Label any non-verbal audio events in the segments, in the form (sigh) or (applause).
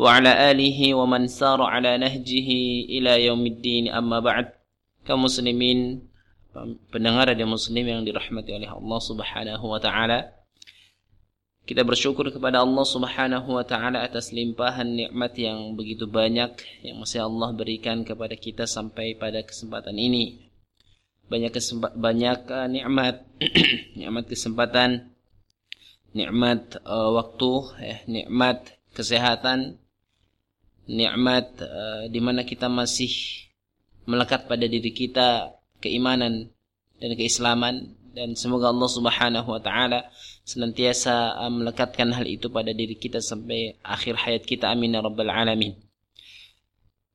وعلى آله ومن سار على نهجه إلى يوم الدين أما بعد كمسلمين pendengar dan muslim yang dirahmati oleh Allah Subhanahu wa taala kita bersyukur kepada Allah Subhanahu wa taala atas limpahan nikmat yang begitu banyak yang masih Allah berikan kepada kita sampai pada kesempatan ini. Banyak kesempat, banyak uh, nikmat, (clears throat) nikmat kesempatan, nikmat uh, waktu, eh, nikmat kesehatan, nikmat uh, di mana kita masih melekat pada diri kita keimanan dan keislaman dan semoga Allah Subhanahu wa taala senantiasa uh, melekatkan hal itu pada diri kita sampai akhir hayat kita amin ya rabbal alamin.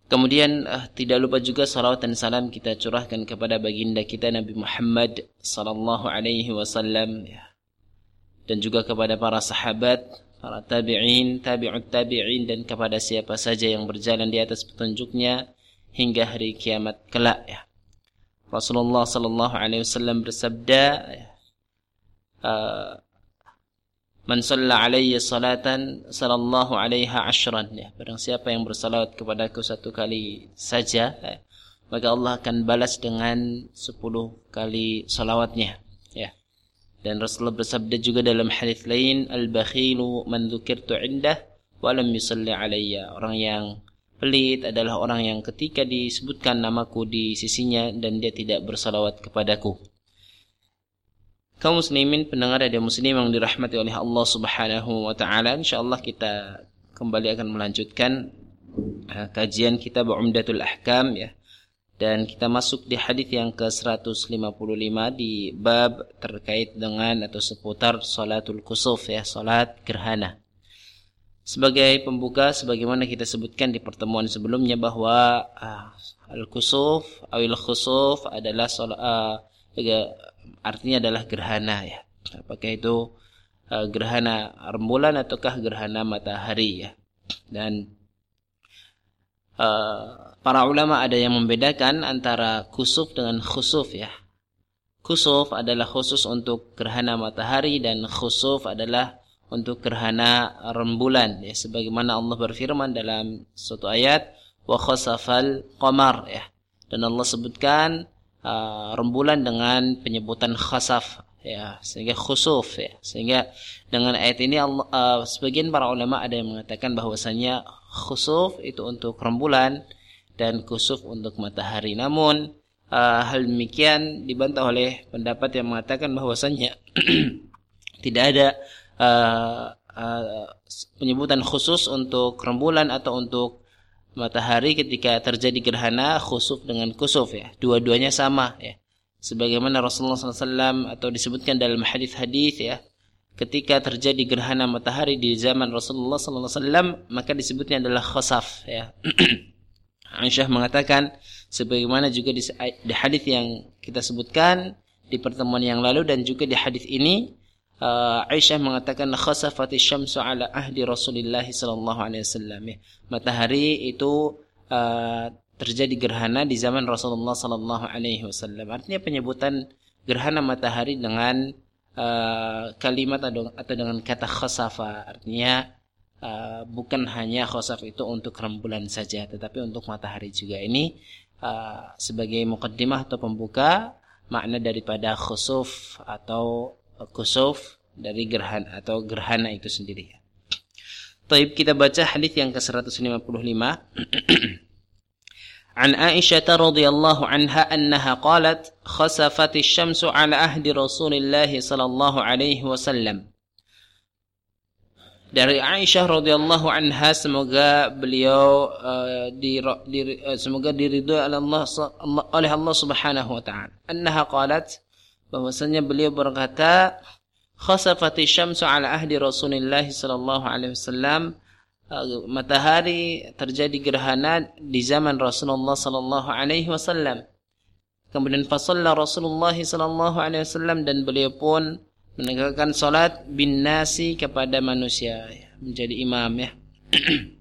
Kemudian uh, tidak lupa juga salawat dan salam kita curahkan kepada baginda kita Nabi Muhammad sallallahu alaihi wasallam ya. dan juga kepada para sahabat para tabi'in, tabi'ut tabi'in dan kepada siapa saja yang berjalan di atas petunjuknya hingga hari kiamat kelak ya. Rasulullah sallallahu alaihi wasallam bersabda uh, Man shalla alayya salatan sallallahu alaiha ashran ya. Barang siapa yang bersalawat kepadaku satu kali saja ya, maka Allah akan balas dengan sepuluh kali salawatnya ya. Dan Rasulullah bersabda juga dalam hadis lain, al-bakhilu man dzukirtu indah wa lam yusalli alayya. Orang yang pelit adalah orang yang ketika disebutkan namaku di sisinya dan dia tidak bersalawat kepadaku. Kaum muslimin pendengar dan muslim yang dirahmati oleh Allah Subhanahu wa taala, insyaallah kita kembali akan melanjutkan uh, kajian kitab Umdatul Ahkam ya dan kita masuk di hadis yang ke-155 di bab terkait dengan atau seputar salatul kusuf ya, salat gerhana. Sebagai pembuka sebagaimana kita sebutkan di pertemuan sebelumnya bahwa uh, al-kusuf awil khusuf adalah salat uh, artinya adalah gerhana ya. Apakah itu uh, gerhana rembulan ataukah gerhana matahari ya. Dan uh, para ulama ada yang membedakan antara kusuf dengan khusuf ya. Kusuf adalah khusus untuk gerhana matahari dan khusuf adalah untuk gerhana rembulan ya sebagaimana Allah berfirman dalam suatu ayat wa khasafal qamar ya. Dan Allah sebutkan uh, rembulan dengan penyebutan khasaf ya sehingga khusuf ya sehingga dengan ayat ini Allah uh, sebagian para ulama ada yang mengatakan bahwasanya khusuf itu untuk rembulan dan kusuf untuk matahari. Namun uh, hal demikian dibantah oleh pendapat yang mengatakan bahwasanya (clears throat) tidak ada uh, uh, penyebutan khusus untuk rembulan atau untuk matahari ketika terjadi gerhana khusuf dengan kusuf ya. Dua-duanya sama ya. Sebagaimana Rasulullah SAW atau disebutkan dalam hadis-hadis ya, ketika terjadi gerhana matahari di zaman Rasulullah SAW maka disebutnya adalah khasaf ya. (clears throat) Aisyah mengatakan sebagaimana juga di, di hadis yang kita sebutkan di pertemuan yang lalu dan juga di hadis ini uh, Aisyah mengatakan khasafati syamsu ala ahdi Rasulullah sallallahu alaihi wasallam ya. Matahari itu uh, terjadi gerhana di zaman Rasulullah sallallahu alaihi wasallam. Artinya penyebutan gerhana matahari dengan uh, kalimat atau, atau dengan kata khasafa artinya uh, bukan hanya khosaf itu untuk rembulan saja tetapi untuk matahari juga ini uh, sebagai mukaddimah atau pembuka makna daripada khusuf atau kusuf dari gerhana atau gerhana itu sendiri. Taib kita baca hadis yang ke-155 (clears throat) عن عائشة رضي الله عنها أنها قالت خسفت الشمس على عهد رسول الله صلى الله عليه وسلم dari Aisyah radhiyallahu anha semoga beliau uh, di, di uh, semoga diridhoi oleh Allah oleh Allah Subhanahu wa taala. Annaha qalat bahwasanya beliau berkata khasafati syamsu ala ahdi Rasulillah sallallahu alaihi wasallam uh, matahari terjadi gerhana di zaman Rasulullah sallallahu alaihi wasallam. Kemudian fasalla Rasulullah sallallahu alaihi wasallam dan beliau pun menegakkan salat bin nasi kepada manusia menjadi imam ya. (clears throat)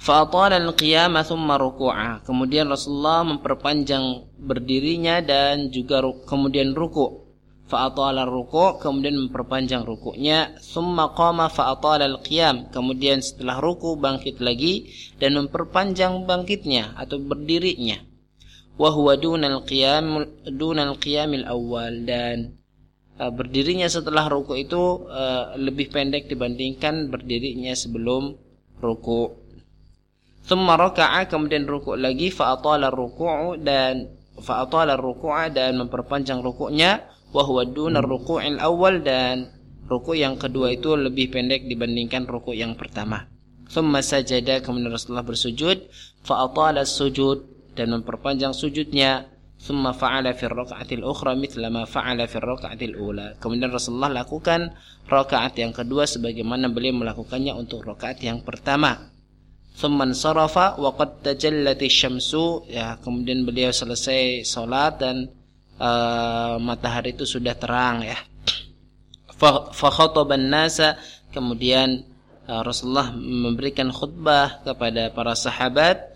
Fa'atala al-qiyama thumma ruku'a. Kemudian Rasulullah memperpanjang berdirinya dan juga kemudian ruku'. Fa'atala ruku' kemudian memperpanjang rukuknya. Thumma qama fa'atala al-qiyam. Kemudian setelah ruku' bangkit lagi dan memperpanjang bangkitnya atau berdirinya. Wa huwa dunal qiyam dunal qiyamil awal dan uh, berdirinya setelah ruku' itu uh, lebih pendek dibandingkan berdirinya sebelum ruku'. Thumma raka'a kemudian rukuk lagi fa'atala ruku'u dan fa'atala ruku'a dan memperpanjang rukuknya wa huwa dunar ruku'il awal dan rukuk yang kedua itu lebih pendek dibandingkan rukuk yang pertama. Thumma sajada kemudian Rasulullah bersujud fa'atala sujud dan memperpanjang sujudnya thumma fa'ala fi raka'atil ukhra mithla ma fa'ala fi raka'atil ula. Kemudian Rasulullah lakukan rakaat yang kedua sebagaimana beliau melakukannya untuk rakaat yang pertama. Thumman sarafa wa qad tajallati syamsu ya kemudian beliau selesai salat dan uh, matahari itu sudah terang ya. Fa khataban kemudian uh, Rasulullah memberikan khutbah kepada para sahabat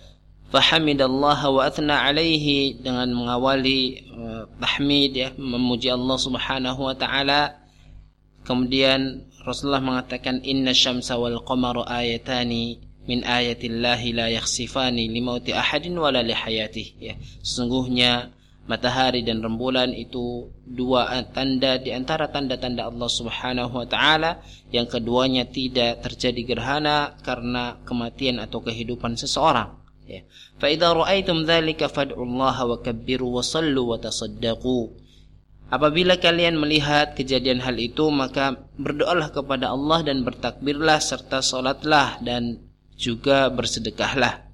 fahamidallah wa athna alaihi dengan mengawali uh, tahmid ya memuji Allah Subhanahu wa taala. Kemudian Rasulullah mengatakan inna syamsa wal qamara ayatani min ayatillahi la yakhsifani limauti ahadin wala lihayatih ya sesungguhnya matahari dan rembulan itu dua tanda di antara tanda-tanda Allah Subhanahu wa taala. Yang keduanya tidak terjadi gerhana karena kematian atau kehidupan seseorang ya. Fa idza raaitum dzalika fad'ullaha wa kabbiru wa sallu wa tasaddaqu. Apabila kalian melihat kejadian hal itu maka berdoalah kepada Allah dan bertakbirlah serta salatlah dan juga bersedekahlah.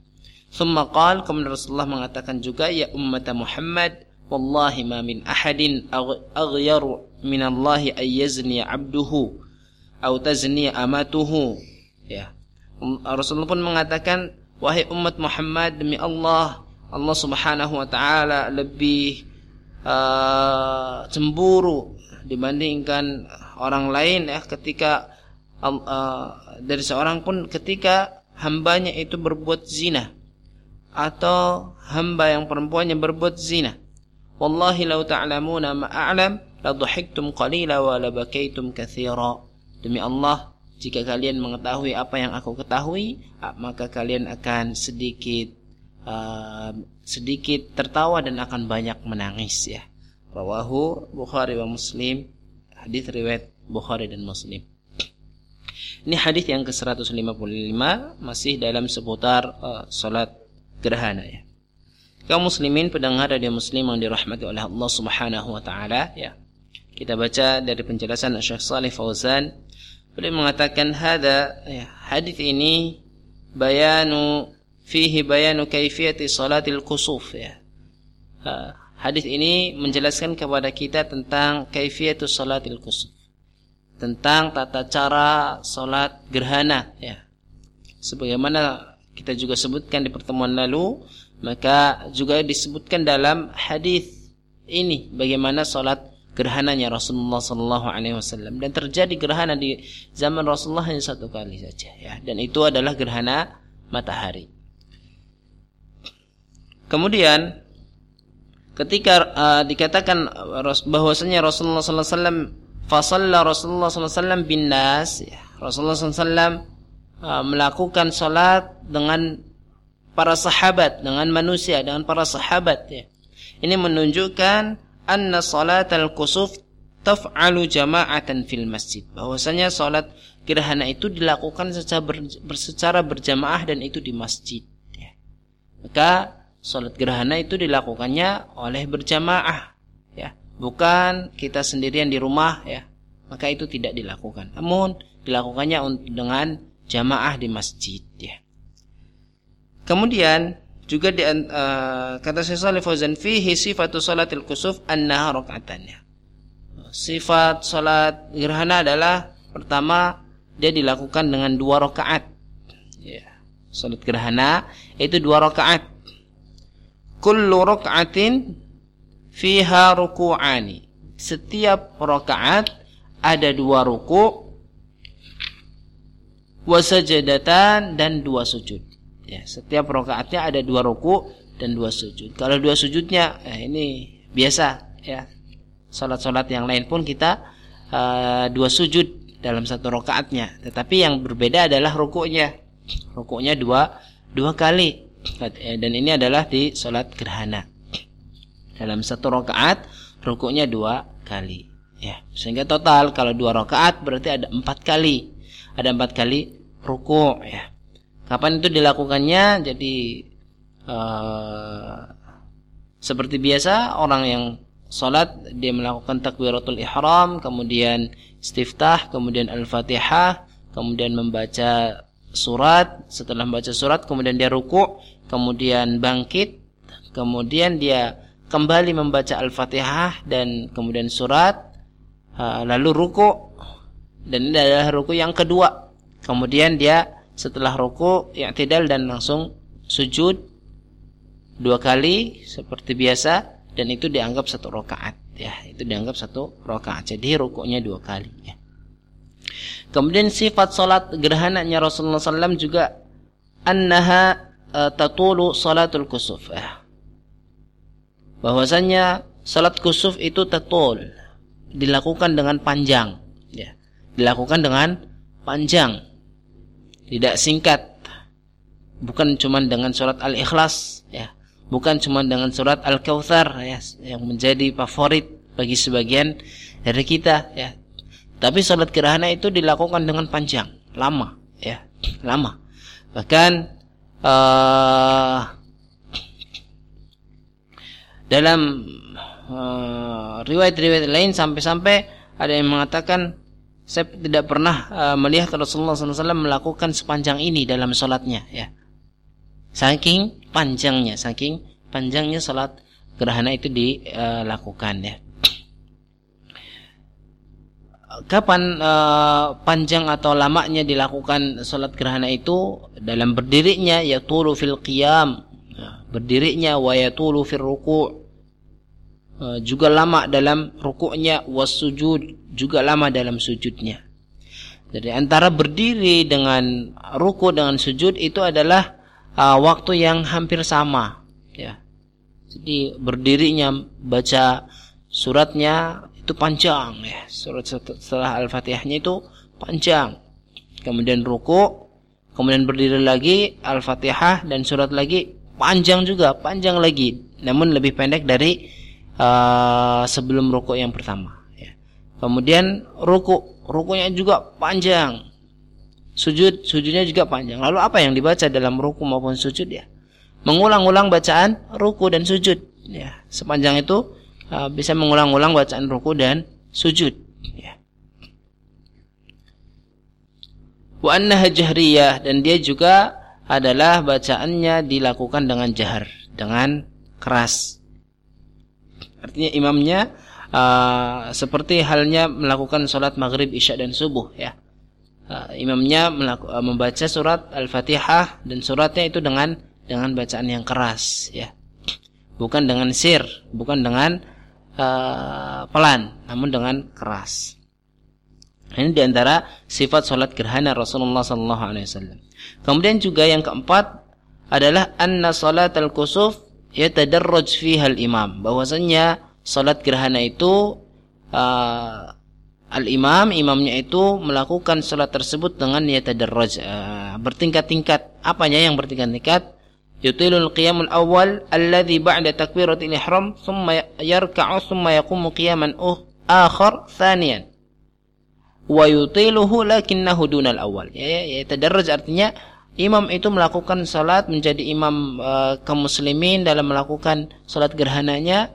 Thumma qal kemudian Rasulullah mengatakan juga ya ummat Muhammad wallahi ma min ahadin aghyar min Allah ay yazni 'abduhu atau tazni amatuhu. Ya. Rasulullah pun mengatakan wahai umat Muhammad demi Allah Allah Subhanahu wa taala lebih uh, cemburu dibandingkan orang lain ya ketika uh, dari seorang pun ketika hambanya itu berbuat zina atau hamba yang perempuannya berbuat zina. Wallahi law ta'lamuna ma a'lam la dhahiktum qalila wa la bakaitum. Demi Allah, jika kalian mengetahui apa yang aku ketahui, maka kalian akan sedikit uh, sedikit tertawa dan akan banyak menangis ya. Rawahu Bukhari wa Muslim. Hadis riwayat Bukhari dan Muslim. Ini hadis yang ke-155 masih dalam seputar uh, salat gerhana ya. Kaum muslimin pendengar radio muslim yang dirahmati oleh Allah Subhanahu wa taala ya. Kita baca dari penjelasan Syekh Saleh Fauzan beliau mengatakan hada ya, hadis ini bayanu fihi bayanu kaifiyati salatil kusuf ya. Hadis ini menjelaskan kepada kita tentang kaifiyatus salatil kusuf tentang tata cara sholat gerhana ya sebagaimana kita juga sebutkan di pertemuan lalu maka juga disebutkan dalam hadis ini bagaimana sholat gerhananya Rasulullah Sallallahu Alaihi Wasallam dan terjadi gerhana di zaman Rasulullah hanya satu kali saja ya dan itu adalah gerhana matahari. Kemudian ketika uh, dikatakan bahwasanya Rasulullah Sallallahu Alaihi Wasallam Fasalla Rasulullah SAW bin nas. Ya. Rasulullah SAW uh, melakukan salat dengan para sahabat, dengan manusia, dengan para sahabat. Ya. Ini menunjukkan anna salat al-kusuf taf'alu jama'atan fil masjid. Bahwasanya salat gerhana itu dilakukan secara, ber, secara berjamaah dan itu di masjid. Ya. Maka salat gerhana itu dilakukannya oleh berjamaah bukan kita sendirian di rumah ya maka itu tidak dilakukan namun dilakukannya dengan jamaah di masjid ya kemudian juga di uh, kata Syekh Shalih Fauzan fihi sifatu salatil kusuf annaha rakaatan ya sifat salat gerhana adalah pertama dia dilakukan dengan dua rakaat Ya. Salat gerhana itu dua rakaat. Kullu rakaatin fiha ruku'ani. Setiap rakaat ada dua ruku' wasajadatan dan dua sujud. Ya, setiap rakaatnya ada dua ruku dan dua sujud. Kalau dua sujudnya, eh, ini biasa ya. Salat-salat yang lain pun kita uh, dua sujud dalam satu rakaatnya. Tetapi yang berbeda adalah rukuknya. Rukuknya dua dua kali. Eh, dan ini adalah di salat gerhana. Dalam satu rakaat rukuknya dua kali. Ya, sehingga total kalau dua rakaat berarti ada empat kali. Ada empat kali rukuk ya. Kapan itu dilakukannya? Jadi uh, seperti biasa orang yang salat dia melakukan takbiratul ihram, kemudian istiftah, kemudian al-fatihah, kemudian membaca surat, setelah membaca surat kemudian dia ruku, kemudian bangkit, kemudian dia kembali membaca Al-Fatihah dan kemudian surat lalu ruku dan ini adalah ruku yang kedua. Kemudian dia setelah ruku i'tidal dan langsung sujud dua kali seperti biasa dan itu dianggap satu rakaat ya. Itu dianggap satu rakaat jadi rukuknya dua kali ya. Kemudian sifat salat gerhananya Rasulullah SAW juga annaha uh, tatulu salatul kusuf ya. Bahwasanya salat kusuf itu tatul dilakukan dengan panjang ya. Dilakukan dengan panjang tidak singkat. Bukan cuma dengan surat al-ikhlas ya. Bukan cuma dengan surat al-kautsar ya yang menjadi favorit bagi sebagian dari kita ya. Tapi salat gerhana itu dilakukan dengan panjang lama ya. Lama. Bahkan uh, dalam uh, riwayat-riwayat lain sampai-sampai ada yang mengatakan saya tidak pernah uh, melihat Rasulullah SAW melakukan sepanjang ini dalam sholatnya ya. Saking panjangnya saking panjangnya sholat gerhana itu dilakukan ya. Kapan uh, panjang atau lamanya dilakukan sholat gerhana itu? Dalam berdirinya ya tulu fil qiyam. Ya, berdirinya wa yatulu fil ruku' Eh, juga lama dalam rukuknya wasujud juga lama dalam sujudnya. Jadi antara berdiri dengan ruku dengan sujud itu adalah uh, waktu yang hampir sama, ya. Jadi berdirinya baca suratnya itu panjang ya. Surat setelah Al-Fatihahnya itu panjang. Kemudian ruku, kemudian berdiri lagi Al-Fatihah dan surat lagi panjang juga, panjang lagi. Namun lebih pendek dari uh, sebelum rukuk yang pertama. Ya. Kemudian rukuk, rukuknya juga panjang. Sujud, sujudnya juga panjang. Lalu apa yang dibaca dalam rukuk maupun sujud ya? Mengulang-ulang bacaan rukuk dan sujud. Ya, sepanjang itu uh, bisa mengulang-ulang bacaan rukuk dan sujud. Ya. Wa annaha jahriyah dan dia juga adalah bacaannya dilakukan dengan jahar, dengan keras. Artinya imamnya uh, seperti halnya melakukan sholat maghrib, isya dan subuh ya. Uh, imamnya melaku, uh, membaca surat al-fatihah dan suratnya itu dengan dengan bacaan yang keras ya. Bukan dengan sir, bukan dengan uh, pelan, namun dengan keras. Ini di antara sifat sholat gerhana Rasulullah Sallallahu Alaihi Wasallam. Kemudian juga yang keempat adalah anna salat al-kusuf yatadarraj fiha al-imam. Bahwasanya salat gerhana itu uh, al-imam imamnya itu melakukan salat tersebut dengan yatadarraj. Uh, bertingkat-tingkat. Apanya yang bertingkat-tingkat? Yutilul qiyamul awal alladhi ba'da takbiratil ihram thumma yarka'u thumma yaqumu qiyaman uh, akhar thaniyan. Wa yutiluhu lakinnahu dunal awal ya, ya, ya tadarraj artinya imam itu melakukan salat menjadi imam uh, kaum muslimin dalam melakukan salat gerhananya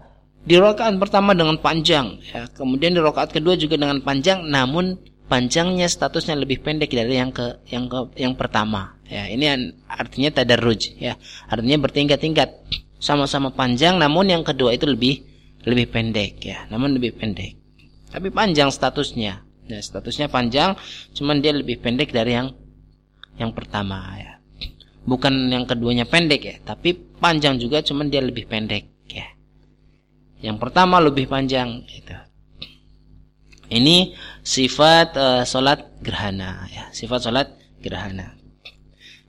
di rakaat pertama dengan panjang ya. Kemudian di rakaat kedua juga dengan panjang namun panjangnya statusnya lebih pendek dari yang ke yang ke yang pertama ya. Ini artinya tadarruj ya. Artinya bertingkat-tingkat sama-sama panjang namun yang kedua itu lebih lebih pendek ya. Namun lebih pendek tapi panjang statusnya. Ya statusnya panjang cuman dia lebih pendek dari yang yang pertama ya. bukan yang keduanya pendek ya. Tapi panjang juga cuman dia lebih pendek ya. Yang pertama lebih panjang itu ini sifat uh, solat gerhana ya. Sifat solat gerhana.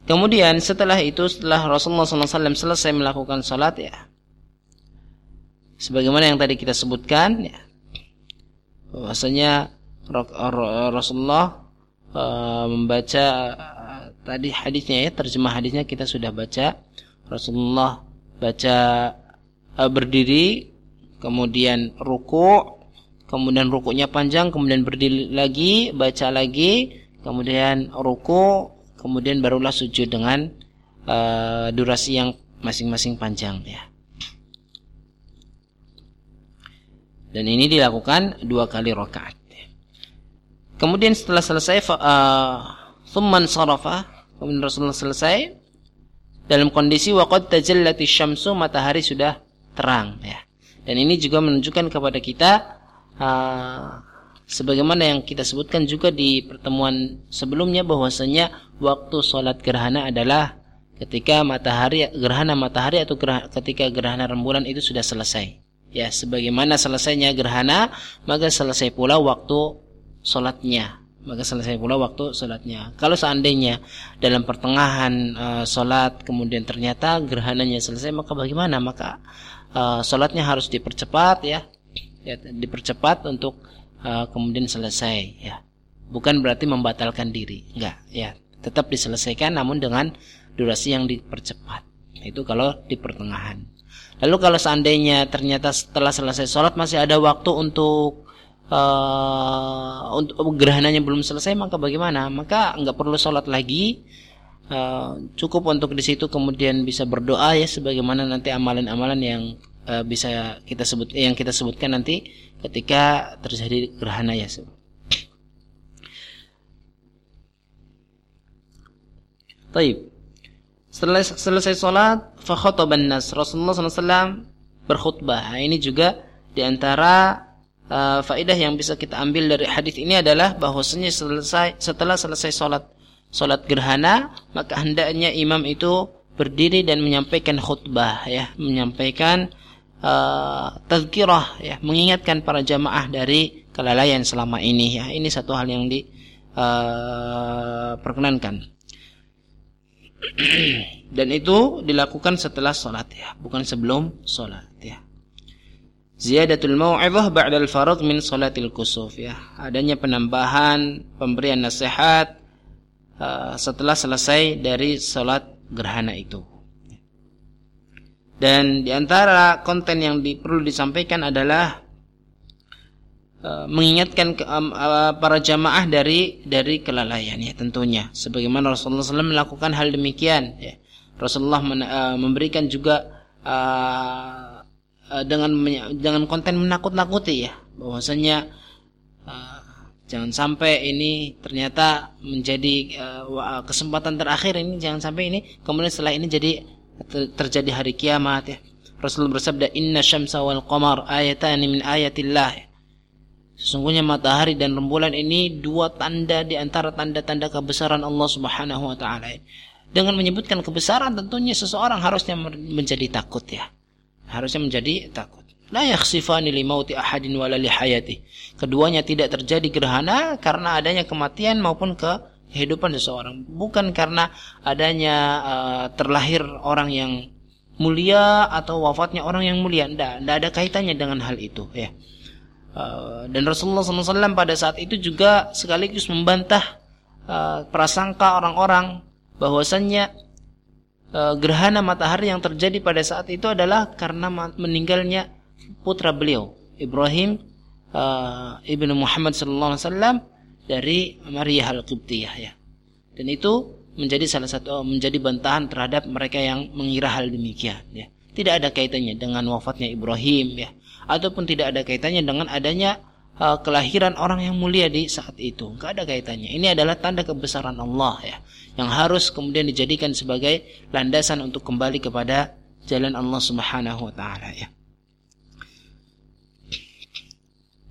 Kemudian setelah itu setelah Rasulullah SAW selesai melakukan solat ya. Sebagaimana yang tadi kita sebutkan ya. Bahwasanya Rasulullah uh, membaca tadi hadisnya ya terjemah hadisnya kita sudah baca Rasulullah baca uh, berdiri kemudian ruku kemudian rukunya panjang kemudian berdiri lagi baca lagi kemudian ruku kemudian barulah sujud dengan uh, durasi yang masing-masing panjang ya dan ini dilakukan dua kali rakaat. Kemudian setelah selesai uh, thumman sarafa, kemudian Rasulullah selesai. Dalam kondisi waqad tajallati syamsu matahari sudah terang ya. Dan ini juga menunjukkan kepada kita uh, sebagaimana yang kita sebutkan juga di pertemuan sebelumnya bahwasanya waktu sholat gerhana adalah ketika matahari gerhana matahari atau gerhana, ketika gerhana rembulan itu sudah selesai. Ya sebagaimana selesainya gerhana maka selesai pula waktu sholatnya maka selesai pula waktu sholatnya kalau seandainya dalam pertengahan uh, sholat kemudian ternyata gerhananya selesai maka bagaimana? Maka uh, sholatnya harus dipercepat ya, ya dipercepat untuk uh, kemudian selesai ya. Bukan berarti membatalkan diri. Enggak ya. Tetap diselesaikan namun dengan durasi yang dipercepat. Itu kalau di pertengahan. Lalu kalau seandainya ternyata setelah selesai sholat masih ada waktu untuk uh, untuk gerhananya belum selesai maka bagaimana? Maka nggak perlu sholat lagi. Uh, cukup untuk di situ kemudian bisa berdoa ya sebagaimana nanti amalan-amalan yang uh, bisa kita sebut yang kita sebutkan nanti ketika terjadi gerhana ya. Taib. Setelah selesai sholat, fakhotoban nas. Rasulullah SAW berkhutbah. Nah, ini juga di antara uh, faedah yang bisa kita ambil dari hadis ini adalah bahwasanya selesai setelah selesai sholat gerhana maka hendaknya imam itu berdiri dan menyampaikan khutbah ya. Menyampaikan uh, tazkirah ya. Mengingatkan para jamaah dari kelalaian selama ini ya. Ini satu hal yang diperkenankan uh, (clears throat) dan itu dilakukan setelah sholat ya. Bukan sebelum sholat ya ziyadatul mau'izah ba'da al-farad min sholatil kusuf ya. Adanya penambahan pemberian nasihat uh, setelah selesai dari sholat gerhana itu. Dan di antara konten yang di, perlu disampaikan adalah Eh, mengingatkan ke, um, uh, para jamaah dari dari kelalaian ya tentunya. Sebagaimana Rasulullah SAW melakukan hal demikian ya. Rasulullah men, uh, memberikan juga uh, uh, dengan dengan konten menakut-nakuti ya bahwasanya uh, jangan sampai ini ternyata menjadi uh, kesempatan terakhir ini jangan sampai ini kemudian setelah ini jadi terjadi hari kiamat ya Rasulullah bersabda inna syamsa wal qamar ayatan min ayatillah ya Sesungguhnya matahari dan rembulan ini dua tanda di antara tanda-tanda kebesaran Allah Subhanahu wa taala. Dengan menyebutkan kebesaran tentunya seseorang harusnya menjadi takut ya. Harusnya menjadi takut. La yakhsifani li mauti ahadin wala li hayati. Keduanya tidak terjadi gerhana karena adanya kematian maupun kehidupan seseorang. Bukan karena adanya uh, terlahir orang yang mulia atau wafatnya orang yang mulia. Tidak, tidak ada kaitannya dengan hal itu ya. Uh, dan Rasulullah SAW pada saat itu juga sekaligus membantah uh, prasangka orang-orang bahwasannya gerhana matahari yang terjadi pada saat itu adalah karena meninggalnya putra beliau Ibrahim uh, ibnu Muhammad SAW dari Maria al-Qibtiyah ya. Dan itu menjadi salah satu menjadi bantahan terhadap mereka yang mengira hal demikian ya. Tidak ada kaitannya dengan wafatnya Ibrahim ya ataupun tidak ada kaitannya dengan adanya uh, kelahiran orang yang mulia di saat itu. Enggak ada kaitannya. Ini adalah tanda kebesaran Allah ya, yang harus kemudian dijadikan sebagai landasan untuk kembali kepada jalan Allah Subhanahu wa taala ya.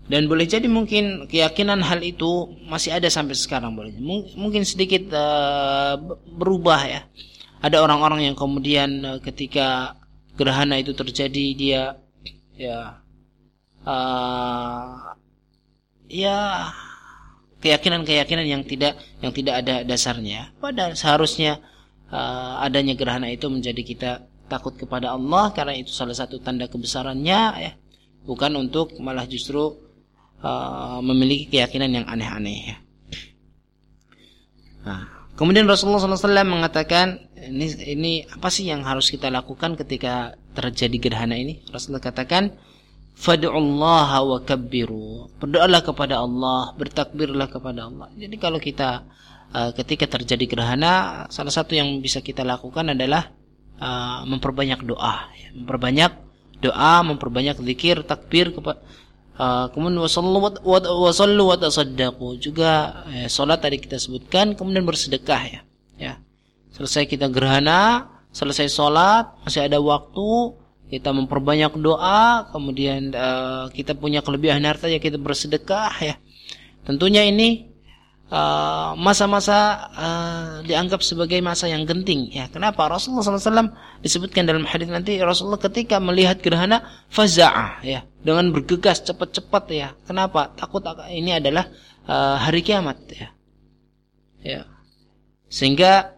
Dan boleh jadi mungkin keyakinan hal itu masih ada sampai sekarang boleh. Mungkin sedikit uh, berubah ya. ada orang-orang yang kemudian uh, ketika gerhana itu terjadi dia ya uh, ya keyakinan-keyakinan yang tidak yang tidak ada dasarnya. Padahal seharusnya uh, adanya gerhana itu menjadi kita takut kepada Allah karena itu salah satu tanda kebesarannya ya. Bukan untuk malah justru uh, memiliki keyakinan yang aneh-aneh ya. Nah, kemudian Rasulullah SAW mengatakan ini ini apa sih yang harus kita lakukan ketika terjadi gerhana ini? Rasulullah katakan Fad'ullaha wa kabbiru. Berdoalah kepada Allah, bertakbirlah kepada Allah. Jadi kalau kita uh, ketika terjadi gerhana, salah satu yang bisa kita lakukan adalah uh, memperbanyak doa, memperbanyak doa, memperbanyak zikir, takbir kepada uh, kemudian wasallu wa tasaddaqu juga ya, salat tadi kita sebutkan kemudian bersedekah ya ya selesai kita gerhana selesai salat masih ada waktu kita memperbanyak doa, kemudian uh, kita punya kelebihan harta ya kita bersedekah ya. Tentunya ini eh, masa-masa uh, uh, dianggap sebagai masa yang genting ya. Kenapa? Rasulullah SAW disebutkan dalam hadis nanti Rasulullah ketika melihat gerhana faza'ah ya dengan bergegas cepat-cepat ya. Kenapa? Takut ini adalah uh, hari kiamat ya. Ya. Sehingga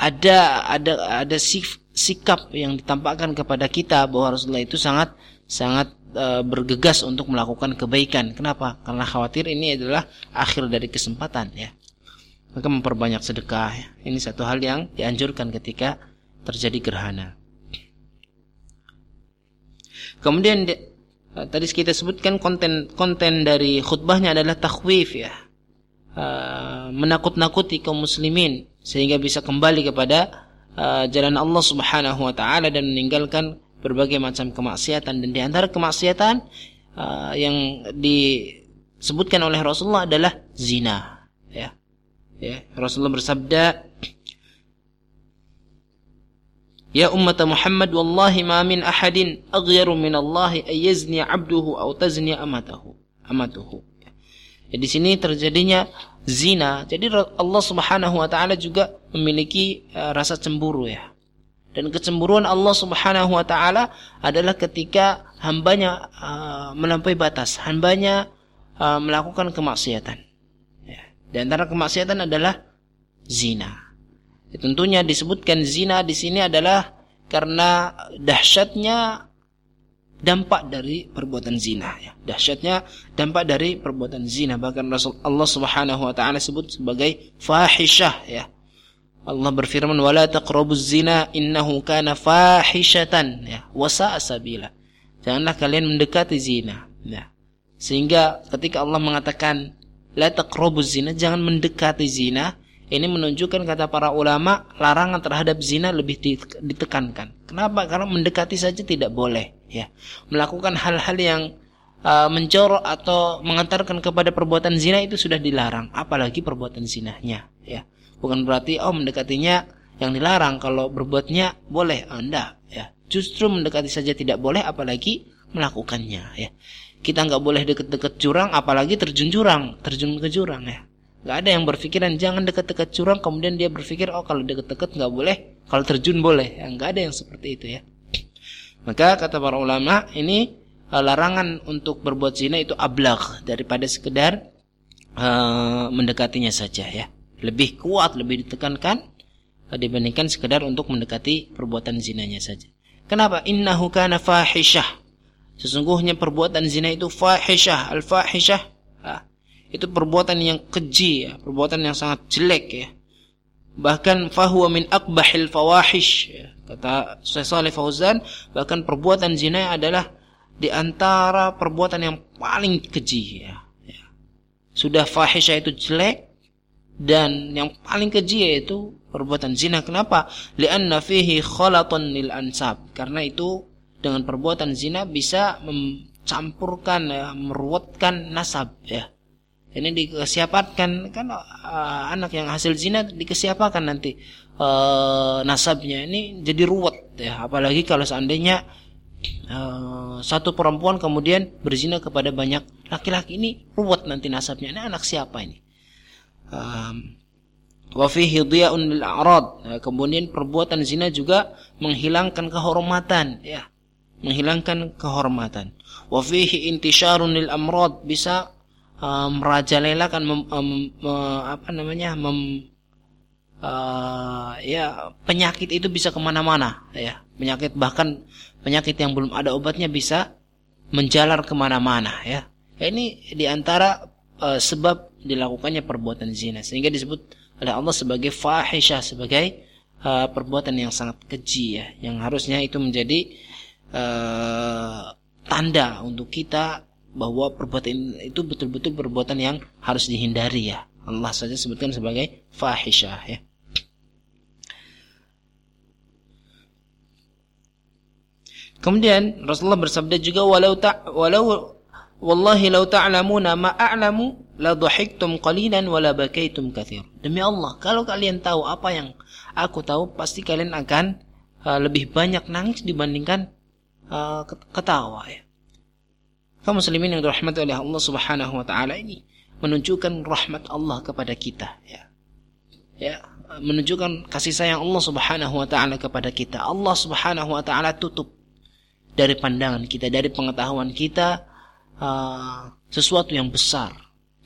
ada ada ada sif, sikap yang ditampakkan kepada kita bahwa Rasulullah itu sangat sangat e, bergegas untuk melakukan kebaikan. Kenapa? Karena khawatir ini adalah akhir dari kesempatan ya. Maka memperbanyak sedekah. Ya. Ini satu hal yang dianjurkan ketika terjadi gerhana. Kemudian di, e, tadi kita sebutkan konten konten dari khutbahnya adalah takhwif ya. E, menakut-nakuti kaum muslimin sehingga bisa kembali kepada uh, jalan Allah Subhanahu wa taala dan meninggalkan berbagai macam kemaksiatan. Dan di antara kemaksiatan uh, yang disebutkan oleh Rasulullah adalah zina. Ya. Ya Rasulullah bersabda Ya ummat Muhammad wallahi ma min ahadin aghyaru min Allah ay yazni 'abduhu aw tazni amatahu amatuhu. Ya, di sini terjadinya zina. Jadi Allah Subhanahu wa taala juga memiliki uh, rasa cemburu ya. Dan kecemburuan Allah Subhanahu wa taala adalah ketika hambanya uh, melampaui batas, hambanya uh, melakukan kemaksiatan. Ya. Di antara kemaksiatan adalah zina. Ya, tentunya disebutkan zina di sini adalah karena dahsyatnya dampak dari perbuatan zina ya. Dahsyatnya dampak dari perbuatan zina bahkan Rasul Allah Subhanahu wa taala sebut sebagai fahisyah ya. Allah berfirman wala taqrabuz zina innahu kana fahishatan ya wa sabila. Janganlah kalian mendekati zina. Ya. Sehingga ketika Allah mengatakan la taqrabuz zina jangan mendekati zina ini menunjukkan kata para ulama larangan terhadap zina lebih ditekankan. Kenapa? Karena mendekati saja tidak boleh, ya. Melakukan hal-hal yang uh, mencorok atau mengantarkan kepada perbuatan zina itu sudah dilarang, apalagi perbuatan zinanya, ya. Bukan berarti oh mendekatinya yang dilarang, kalau berbuatnya boleh, oh, enggak, ya. Justru mendekati saja tidak boleh, apalagi melakukannya, ya. Kita nggak boleh deket-deket jurang, apalagi terjun jurang, terjun ke jurang, ya Gak ada yang berpikiran jangan dekat-dekat curang kemudian dia berpikir oh kalau dekat-dekat nggak boleh, kalau terjun boleh. Ya, nggak ada yang seperti itu ya. Maka kata para ulama ini uh, larangan untuk berbuat zina itu ablak daripada sekedar uh, mendekatinya saja ya. Lebih kuat, lebih ditekankan uh, dibandingkan sekedar untuk mendekati perbuatan zinanya saja. Kenapa? Innahu kana fahishah. Sesungguhnya perbuatan zina itu fahishah. Al-fahishah itu perbuatan yang keji ya, perbuatan yang sangat jelek ya. Bahkan fahuwa min akbahil fawahish. Kata Syekh Saleh Fauzan, bahkan perbuatan zina adalah di antara perbuatan yang paling keji ya. ya. Sudah fahisyah itu jelek dan yang paling keji yaitu perbuatan zina. Kenapa? Lianna fihi khalatun lil ansab. Karena itu dengan perbuatan zina bisa mencampurkan ya, meruatkan nasab ya ini dikesiapkan kan uh, anak yang hasil zina dikesiapkan nanti uh, nasabnya. Ini jadi ruwet ya. Apalagi kalau seandainya uh, satu perempuan kemudian berzina kepada banyak laki-laki. Ini ruwet nanti nasabnya. Ini anak siapa ini? Um, Wa dhiya'un. Ya, kemudian perbuatan zina juga menghilangkan kehormatan, ya. Menghilangkan kehormatan. Wa fihi intisyarun lil bisa uh, merajalelakan mem, um, uh, apa namanya? mem uh, ya penyakit itu bisa ke mana-mana ya penyakit bahkan penyakit yang belum ada obatnya bisa menjalar ke mana-mana ya. ya ini di antara uh, sebab dilakukannya perbuatan zina sehingga disebut oleh Allah sebagai fahisyah sebagai uh, perbuatan yang sangat keji ya yang harusnya itu menjadi uh, tanda untuk kita bahwa perbuatan itu betul-betul perbuatan yang harus dihindari ya Allah saja sebutkan sebagai fahisyah ya Kemudian Rasulullah bersabda juga walau ta walau wallahi law ta'lamuna ma a'lamu la dhahiktum qalilan wa la bakaitum katsir. Demi Allah, kalau kalian tahu apa yang aku tahu, pasti kalian akan uh, lebih banyak nangis dibandingkan uh, ketawa ya. Kaum muslimin yang dirahmati oleh Allah Subhanahu wa taala ini menunjukkan rahmat Allah kepada kita ya. Ya, menunjukkan kasih sayang Allah Subhanahu wa taala kepada kita. Allah Subhanahu wa taala tutup dari pandangan kita, dari pengetahuan kita uh, sesuatu yang besar.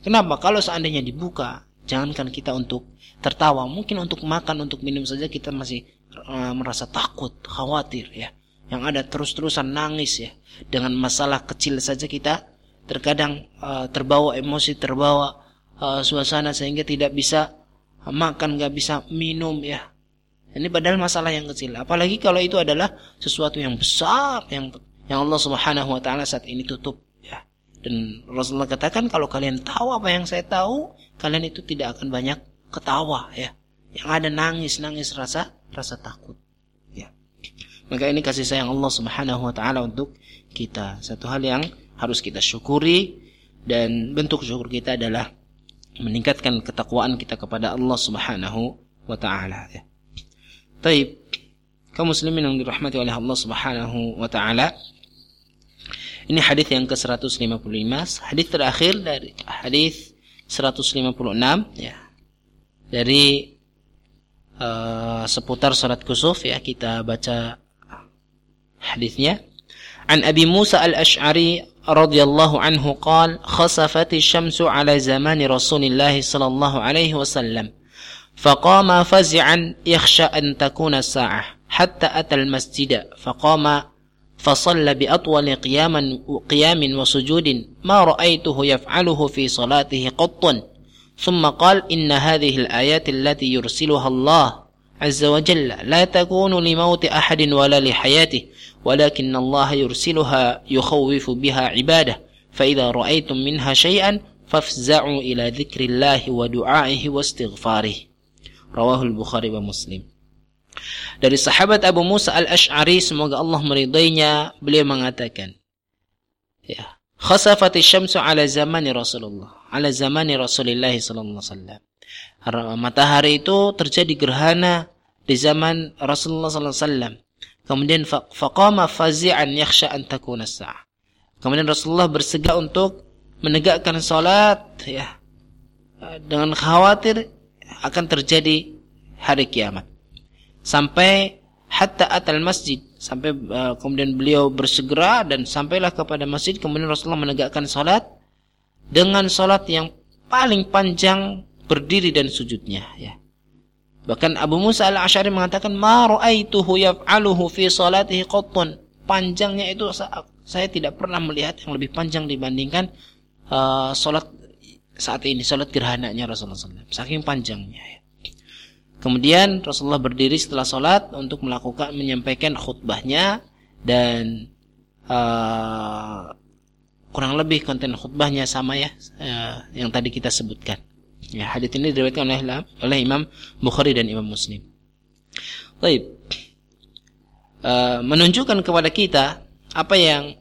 Kenapa? Kalau seandainya dibuka, jangankan kita untuk tertawa, mungkin untuk makan, untuk minum saja kita masih uh, merasa takut, khawatir ya. Yang ada terus-terusan nangis ya. Dengan masalah kecil saja kita terkadang uh, terbawa emosi, terbawa uh, suasana sehingga tidak bisa makan, nggak bisa minum ya. Ini padahal masalah yang kecil. Apalagi kalau itu adalah sesuatu yang besar yang yang Allah Subhanahu wa taala saat ini tutup ya. Dan Rasulullah katakan kalau kalian tahu apa yang saya tahu, kalian itu tidak akan banyak ketawa ya. Yang ada nangis-nangis rasa rasa takut. Maka ini kasih sayang Allah Subhanahu wa taala untuk kita. Satu hal yang harus kita syukuri dan bentuk syukur kita adalah meningkatkan ketakwaan kita kepada Allah Subhanahu wa taala ya. Taib kaum muslimin yang dirahmati oleh Allah Subhanahu wa taala. Ini hadis yang ke-155, hadis terakhir dari hadis 156 ya. Dari uh, seputar salat kusuf ya kita baca hadisnya. An Abi Musa Al-Asy'ari radhiyallahu anhu qala khasafat asy-syamsu ala zamani Rasulillah sallallahu alaihi wasallam فقام فزعا يخشى أن تكون الساعة حتى أتى المسجد فقام فصلى بأطول قياما قيام وسجود ما رأيته يفعله في صلاته قط ثم قال إن هذه الآيات التي يرسلها الله عز وجل لا تكون لموت أحد ولا لحياته ولكن الله يرسلها يخوف بها عباده فإذا رأيتم منها شيئا فافزعوا إلى ذكر الله ودعائه واستغفاره Rawahul Bukhari wa Muslim. Dari sahabat Abu Musa al-Ash'ari semoga Allah meridainya beliau mengatakan ya khasafati syamsu ala zamani Rasulullah ala zamani Rasulullah sallallahu alaihi wasallam matahari itu terjadi gerhana di zaman Rasulullah sallallahu alaihi wasallam kemudian faqama fazi'an yakhsha an takuna sa'ah kemudian Rasulullah bersegak untuk menegakkan salat ya dengan khawatir akan terjadi hari kiamat. Sampai hatta atal masjid sampai uh, kemudian beliau bersegera dan sampailah kepada masjid kemudian Rasulullah menegakkan salat dengan salat yang paling panjang berdiri dan sujudnya ya. Bahkan Abu Musa al-Asy'ari mengatakan ma ra'aituhu yaf'aluhu fi salatihi qattun. Panjangnya itu saya tidak pernah melihat yang lebih panjang dibandingkan uh, salat saat ini salat gerhananya Rasulullah SAW saking panjangnya ya. kemudian Rasulullah berdiri setelah salat untuk melakukan menyampaikan khutbahnya dan uh, kurang lebih konten khutbahnya sama ya uh, yang tadi kita sebutkan ya hadis ini diriwayatkan oleh oleh Imam Bukhari dan Imam Muslim. Baik. Uh, menunjukkan kepada kita apa yang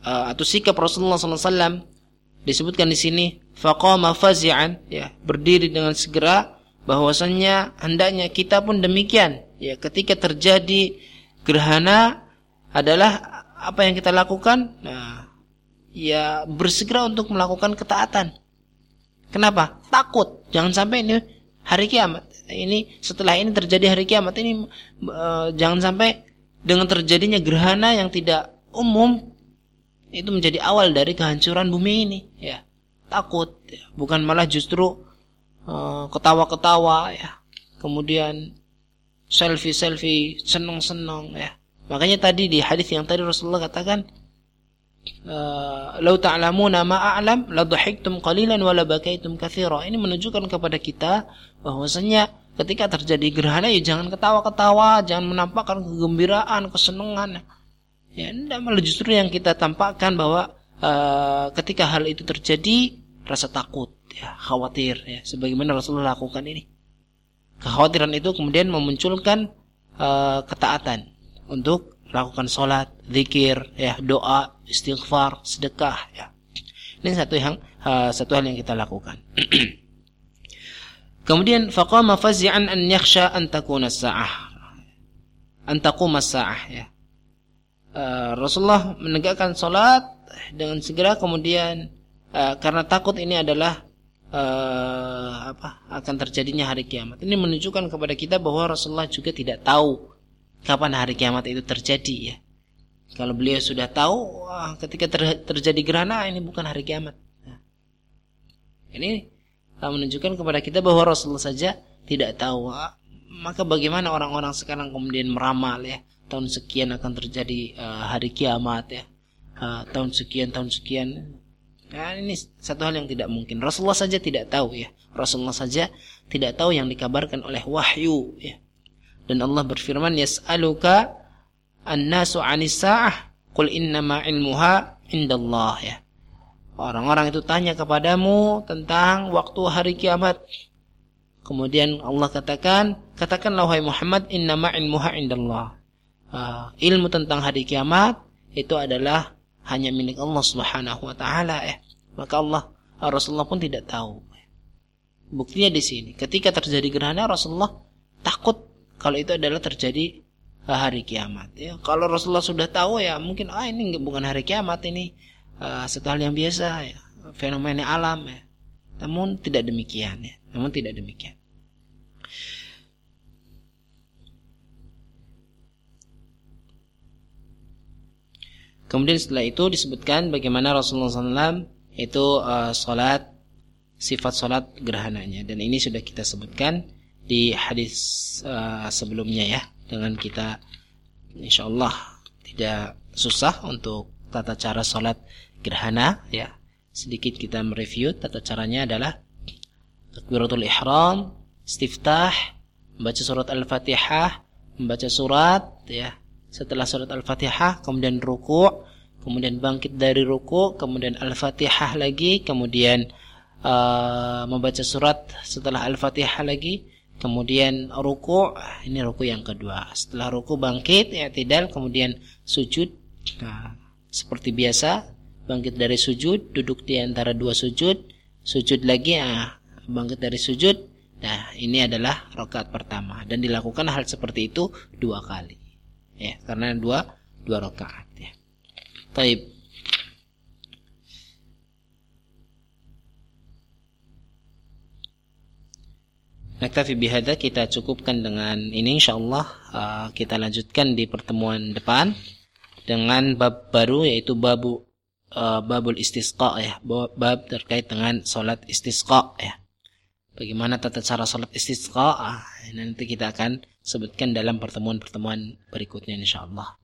uh, atau sikap Rasulullah SAW disebutkan di sini faqama fazi'an ya berdiri dengan segera bahwasannya hendaknya kita pun demikian. Ya ketika terjadi gerhana adalah apa yang kita lakukan? Nah ya bersegera untuk melakukan ketaatan kenapa? Takut. Jangan sampai ini hari kiamat. Ini setelah ini terjadi hari kiamat ini uh, jangan sampai dengan terjadinya gerhana yang tidak umum itu menjadi awal dari kehancuran bumi ini. Ya takut. Ya. bukan malah justru uh, ketawa-ketawa ya. Kemudian selfie-selfie senang-senang ya. Makanya tadi di hadis yang tadi Rasulullah katakan lau ta'lamuna ma a'lam la dhahiktum qalilan wa la bakaitum katsira. Ini menunjukkan kepada kita bahwasanya ketika terjadi gerhana ya jangan ketawa-ketawa, jangan menampakkan kegembiraan, kesenangan. Ya, tidak malah justru yang kita tampakkan bahwa uh, ketika hal itu terjadi rasa takut, ya, khawatir ya, sebagaimana Rasulullah lakukan ini. Kekhawatiran itu kemudian memunculkan uh, ketaatan untuk lakukan sholat, zikir, ya doa, istighfar, sedekah, ya. Ini satu yang uh, satu hal yang kita lakukan. (clears throat) Kemudian faqama fazi'an an yakhsha an takuna sa'ah. An taquma sa'ah ya. Uh, Rasulullah menegakkan salat dengan segera kemudian uh, karena takut ini adalah uh, apa akan terjadinya hari kiamat. Ini menunjukkan kepada kita bahwa Rasulullah juga tidak tahu kapan hari kiamat itu terjadi ya. Kalau beliau sudah tahu wah, ketika ter, terjadi gerhana ini bukan hari kiamat. Nah, ini menunjukkan kepada kita bahwa Rasulullah saja tidak tahu. Maka bagaimana orang-orang sekarang kemudian meramal ya tahun sekian akan terjadi uh, hari kiamat ya. Uh, tahun sekian tahun sekian Nah, ini satu hal yang tidak mungkin. Rasulullah saja tidak tahu ya. Rasulullah saja tidak tahu yang dikabarkan oleh wahyu ya. Dan Allah berfirman, "Yas'aluka an-nasu 'anis sa'ah, qul innama 'ilmuha indallah." Ya. Orang-orang itu tanya kepadamu tentang waktu hari kiamat. Kemudian Allah katakan, katakanlah wahai Muhammad, innama 'ilmuha indallah. Uh, ilmu tentang hari kiamat itu adalah hanya milik Allah Subhanahu wa taala ya. Maka Allah Rasulullah pun tidak tahu. Buktinya di sini, ketika terjadi gerhana Rasulullah takut kalau itu adalah terjadi hari kiamat. Ya kalau Rasulullah sudah tahu ya mungkin ah ini bukan hari kiamat ini. Uh, satu hal yang biasa ya fenomena alam ya. Namun tidak demikian ya. Namun tidak demikian. Kemudian setelah itu disebutkan bagaimana Rasulullah SAW itu uh, sholat sifat sholat gerhananya. Dan ini sudah kita sebutkan di hadis uh, sebelumnya ya dengan kita insyaallah tidak susah untuk tata cara sholat gerhana ya. Sedikit kita mereview tata caranya adalah takbiratul ihram istiftah membaca surat al-fatihah membaca surat ya. Setelah surat al-fatihah kemudian ruku kemudian bangkit dari ruku kemudian al-fatihah lagi kemudian uh, membaca surat setelah al-fatihah lagi kemudian ruku ini ruku yang kedua. Setelah ruku bangkit ya tidak kemudian sujud. Nah, seperti biasa bangkit dari sujud duduk di antara dua sujud. Sujud lagi ya bangkit dari sujud. Nah ini adalah rakaat pertama. Dan dilakukan hal seperti itu dua kali. Ya karena dua dua rakaat ya. Taib Naktafi bihada kita cukupkan dengan ini insyaallah uh, kita lanjutkan di pertemuan depan dengan bab baru yaitu babu uh, babul istisqa ya bab terkait dengan salat istisqa ya. Bagaimana tata cara salat istisqa uh, nanti kita akan sebutkan dalam pertemuan-pertemuan berikutnya insyaallah.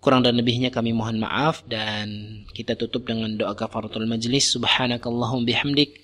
Kurang dan lebihnya kami mohon maaf dan kita tutup dengan doa kafaratul majlis. Subhanakallahum bihamdik